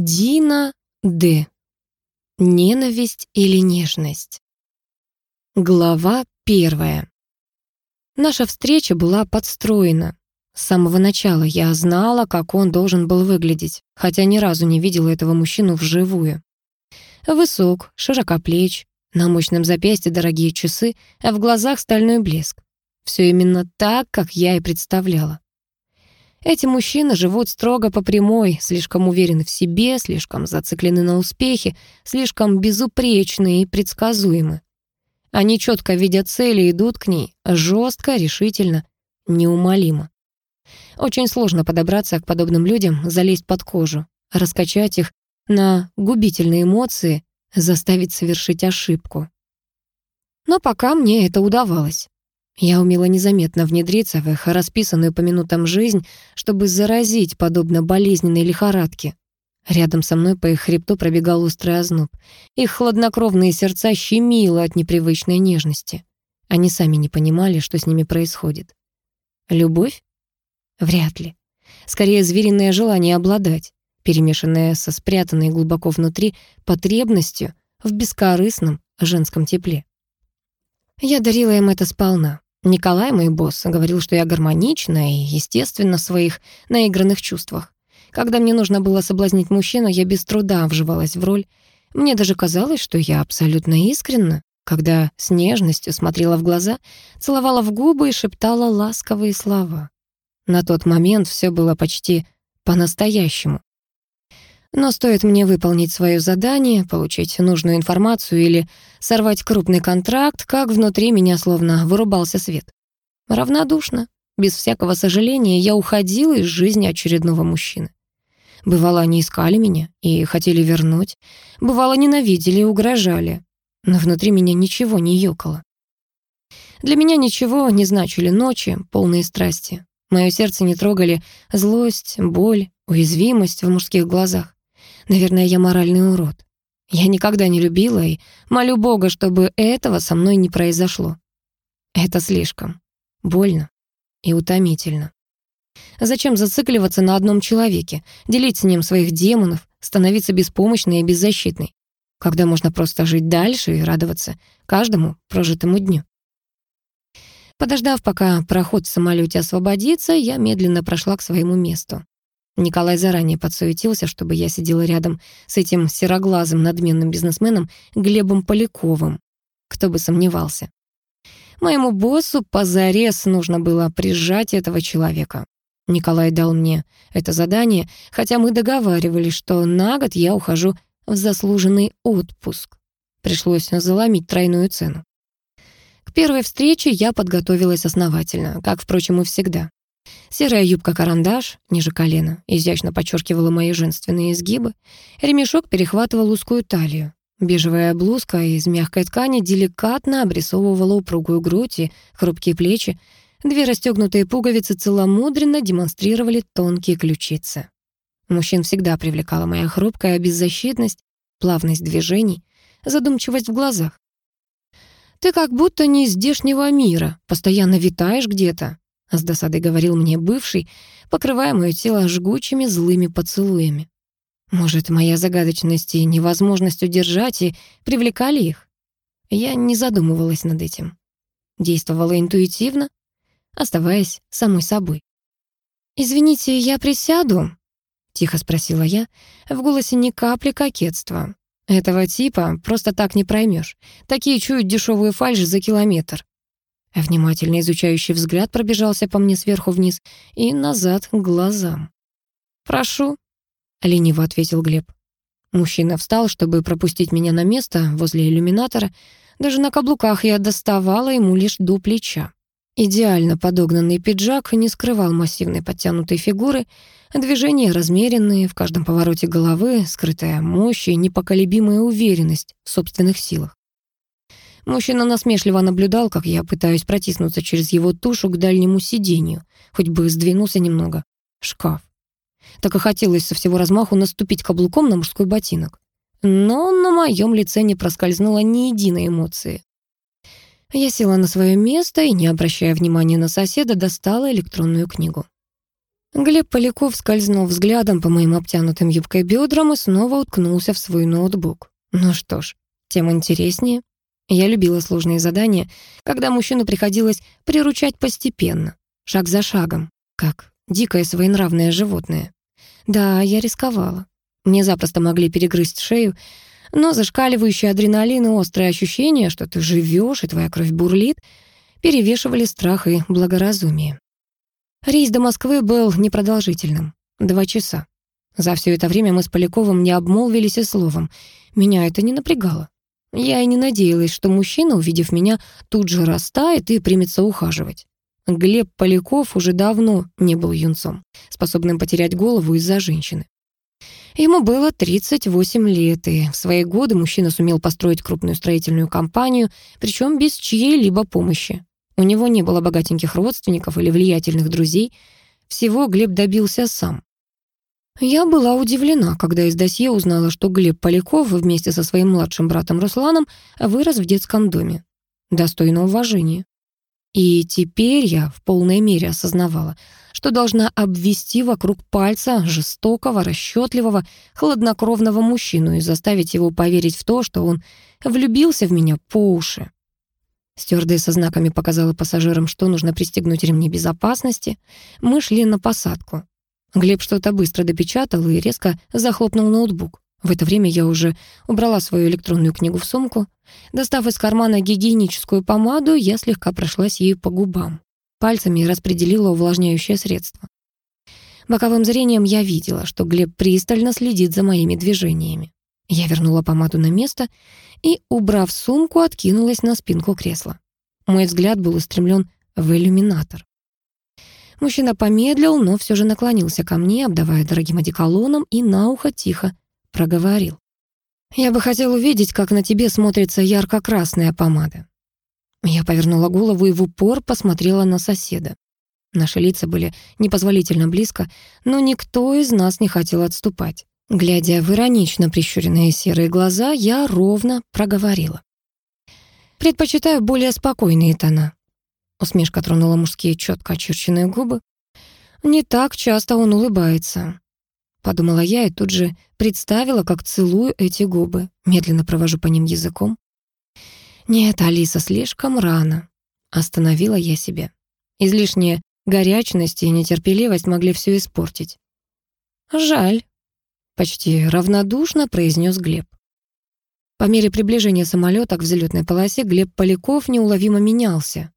Дина Д. Ненависть или нежность. Глава первая. Наша встреча была подстроена. С самого начала я знала, как он должен был выглядеть, хотя ни разу не видела этого мужчину вживую. Высок, широкоплеч, на мощном запястье дорогие часы, а в глазах стальной блеск. Все именно так, как я и представляла. Эти мужчины живут строго по прямой, слишком уверены в себе, слишком зациклены на успехе, слишком безупречны и предсказуемы. Они четко видят цели и идут к ней, жестко, решительно, неумолимо. Очень сложно подобраться к подобным людям, залезть под кожу, раскачать их на губительные эмоции, заставить совершить ошибку. Но пока мне это удавалось. Я умела незаметно внедриться в их расписанную по минутам жизнь, чтобы заразить, подобно болезненной лихорадке. Рядом со мной по их хребту пробегал острый озноб. Их хладнокровные сердца щемило от непривычной нежности. Они сами не понимали, что с ними происходит. Любовь? Вряд ли. Скорее, звериное желание обладать, перемешанное со спрятанной глубоко внутри потребностью в бескорыстном женском тепле. Я дарила им это сполна. Николай, мой босс, говорил, что я гармонична и, естественно, в своих наигранных чувствах. Когда мне нужно было соблазнить мужчину, я без труда вживалась в роль. Мне даже казалось, что я абсолютно искренна, когда с нежностью смотрела в глаза, целовала в губы и шептала ласковые слова. На тот момент все было почти по-настоящему. Но стоит мне выполнить свое задание, получить нужную информацию или сорвать крупный контракт, как внутри меня словно вырубался свет. Равнодушно, без всякого сожаления, я уходила из жизни очередного мужчины. Бывало, они искали меня и хотели вернуть. Бывало, ненавидели и угрожали. Но внутри меня ничего не ёкало. Для меня ничего не значили ночи, полные страсти. Мое сердце не трогали злость, боль, уязвимость в мужских глазах. Наверное, я моральный урод. Я никогда не любила и молю Бога, чтобы этого со мной не произошло. Это слишком больно и утомительно. Зачем зацикливаться на одном человеке, делить с ним своих демонов, становиться беспомощной и беззащитной, когда можно просто жить дальше и радоваться каждому прожитому дню? Подождав, пока проход в самолете освободится, я медленно прошла к своему месту. Николай заранее подсуетился, чтобы я сидела рядом с этим сероглазым надменным бизнесменом Глебом Поляковым. Кто бы сомневался. Моему боссу позарез нужно было прижать этого человека. Николай дал мне это задание, хотя мы договаривались, что на год я ухожу в заслуженный отпуск. Пришлось заломить тройную цену. К первой встрече я подготовилась основательно, как, впрочем, и всегда. Серая юбка-карандаш, ниже колена, изящно подчеркивала мои женственные изгибы. Ремешок перехватывал узкую талию. Бежевая блузка из мягкой ткани деликатно обрисовывала упругую грудь и хрупкие плечи. Две расстегнутые пуговицы целомудренно демонстрировали тонкие ключицы. Мужчин всегда привлекала моя хрупкая беззащитность, плавность движений, задумчивость в глазах. «Ты как будто не из здешнего мира, постоянно витаешь где-то», — с досадой говорил мне бывший, покрывая мое тело жгучими злыми поцелуями. Может, моя загадочность и невозможность удержать и привлекали их? Я не задумывалась над этим. Действовала интуитивно, оставаясь самой собой. «Извините, я присяду?» — тихо спросила я, в голосе ни капли кокетства. Этого типа просто так не проймешь. Такие чуют дешевую фальшь за километр. Внимательно изучающий взгляд пробежался по мне сверху вниз и назад к глазам. «Прошу», — лениво ответил Глеб. Мужчина встал, чтобы пропустить меня на место возле иллюминатора. Даже на каблуках я доставала ему лишь до плеча. Идеально подогнанный пиджак не скрывал массивной подтянутой фигуры, движения размеренные, в каждом повороте головы скрытая мощь и непоколебимая уверенность в собственных силах. Мужчина насмешливо наблюдал, как я пытаюсь протиснуться через его тушу к дальнему сиденью, хоть бы сдвинулся немного. Шкаф. Так и хотелось со всего размаху наступить каблуком на мужской ботинок. Но на моем лице не проскользнуло ни единой эмоции. Я села на свое место и, не обращая внимания на соседа, достала электронную книгу. Глеб Поляков скользнул взглядом по моим обтянутым юбкой бедрам и снова уткнулся в свой ноутбук. Ну что ж, тем интереснее. Я любила сложные задания, когда мужчину приходилось приручать постепенно, шаг за шагом, как дикое своенравное животное. Да, я рисковала. Мне запросто могли перегрызть шею, но зашкаливающий адреналин и острое ощущение, что ты живешь и твоя кровь бурлит, перевешивали страх и благоразумие. Рейс до Москвы был непродолжительным. Два часа. За все это время мы с Поляковым не обмолвились и словом. Меня это не напрягало. Я и не надеялась, что мужчина, увидев меня, тут же растает и примется ухаживать. Глеб Поляков уже давно не был юнцом, способным потерять голову из-за женщины. Ему было 38 лет, и в свои годы мужчина сумел построить крупную строительную компанию, причем без чьей-либо помощи. У него не было богатеньких родственников или влиятельных друзей. Всего Глеб добился сам. Я была удивлена, когда из досье узнала, что Глеб Поляков вместе со своим младшим братом Русланом вырос в детском доме. Достойно уважения. И теперь я в полной мере осознавала, что должна обвести вокруг пальца жестокого, расчетливого, хладнокровного мужчину и заставить его поверить в то, что он влюбился в меня по уши. Стюардесса знаками показала пассажирам, что нужно пристегнуть ремни безопасности. Мы шли на посадку. Глеб что-то быстро допечатал и резко захлопнул ноутбук. В это время я уже убрала свою электронную книгу в сумку. Достав из кармана гигиеническую помаду, я слегка прошлась ею по губам. Пальцами распределила увлажняющее средство. Боковым зрением я видела, что Глеб пристально следит за моими движениями. Я вернула помаду на место и, убрав сумку, откинулась на спинку кресла. Мой взгляд был устремлен в иллюминатор. Мужчина помедлил, но все же наклонился ко мне, обдавая дорогим одеколоном, и на ухо тихо проговорил. «Я бы хотел увидеть, как на тебе смотрится ярко-красная помада». Я повернула голову и в упор посмотрела на соседа. Наши лица были непозволительно близко, но никто из нас не хотел отступать. Глядя в иронично прищуренные серые глаза, я ровно проговорила. «Предпочитаю более спокойные тона». Усмешка тронула мужские четко очерченные губы. «Не так часто он улыбается». Подумала я и тут же представила, как целую эти губы, медленно провожу по ним языком. «Нет, Алиса, слишком рано», — остановила я себя. Излишняя горячность и нетерпеливость могли все испортить. «Жаль», почти равнодушно произнес Глеб. По мере приближения самолета к взлетной полосе Глеб Поляков неуловимо менялся.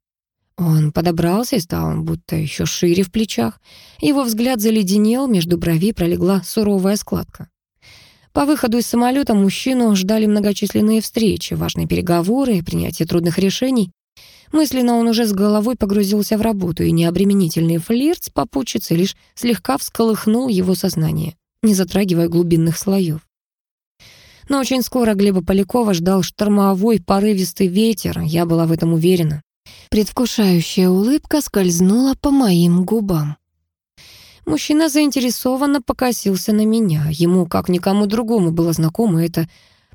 Он подобрался и стал будто еще шире в плечах. Его взгляд заледенел, между бровей пролегла суровая складка. По выходу из самолета мужчину ждали многочисленные встречи, важные переговоры принятие трудных решений. Мысленно он уже с головой погрузился в работу, и необременительный флирт с попутчицей лишь слегка всколыхнул его сознание не затрагивая глубинных слоев. Но очень скоро Глеба Полякова ждал штормовой порывистый ветер, я была в этом уверена. Предвкушающая улыбка скользнула по моим губам. Мужчина заинтересованно покосился на меня. Ему, как никому другому, было знакомо это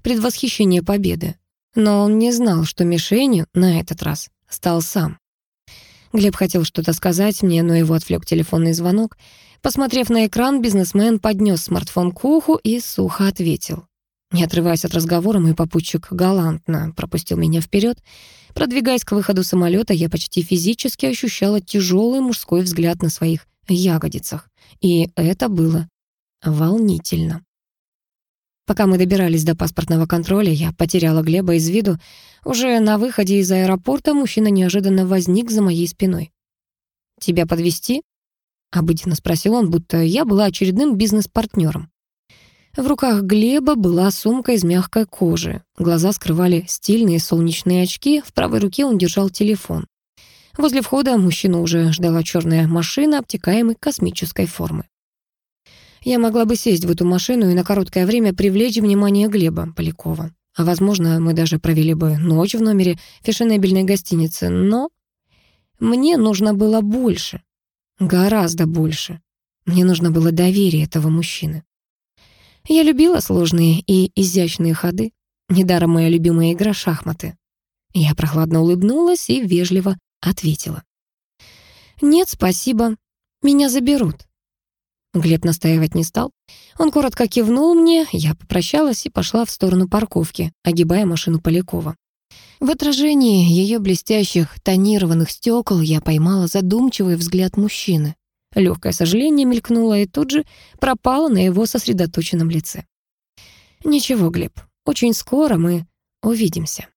предвосхищение победы. Но он не знал, что мишенью на этот раз стал сам. Глеб хотел что-то сказать мне, но его отвлек телефонный звонок. Посмотрев на экран, бизнесмен поднес смартфон к уху и сухо ответил. Не отрываясь от разговора, мой попутчик галантно пропустил меня вперед. Продвигаясь к выходу самолета, я почти физически ощущала тяжелый мужской взгляд на своих ягодицах. И это было волнительно. Пока мы добирались до паспортного контроля, я потеряла Глеба из виду. Уже на выходе из аэропорта мужчина неожиданно возник за моей спиной. «Тебя подвести? Обыденно спросил он, будто я была очередным бизнес-партнером. В руках Глеба была сумка из мягкой кожи. Глаза скрывали стильные солнечные очки, в правой руке он держал телефон. Возле входа мужчину уже ждала черная машина обтекаемой космической формы. Я могла бы сесть в эту машину и на короткое время привлечь внимание Глеба Полякова. А, возможно, мы даже провели бы ночь в номере фешенебельной гостиницы, но мне нужно было больше. Гораздо больше. Мне нужно было доверие этого мужчины. Я любила сложные и изящные ходы. Недаром моя любимая игра — шахматы. Я прохладно улыбнулась и вежливо ответила. «Нет, спасибо. Меня заберут». Глеб настаивать не стал. Он коротко кивнул мне, я попрощалась и пошла в сторону парковки, огибая машину Полякова. В отражении ее блестящих тонированных стекол я поймала задумчивый взгляд мужчины. Легкое сожаление мелькнуло и тут же пропало на его сосредоточенном лице. «Ничего, Глеб, очень скоро мы увидимся».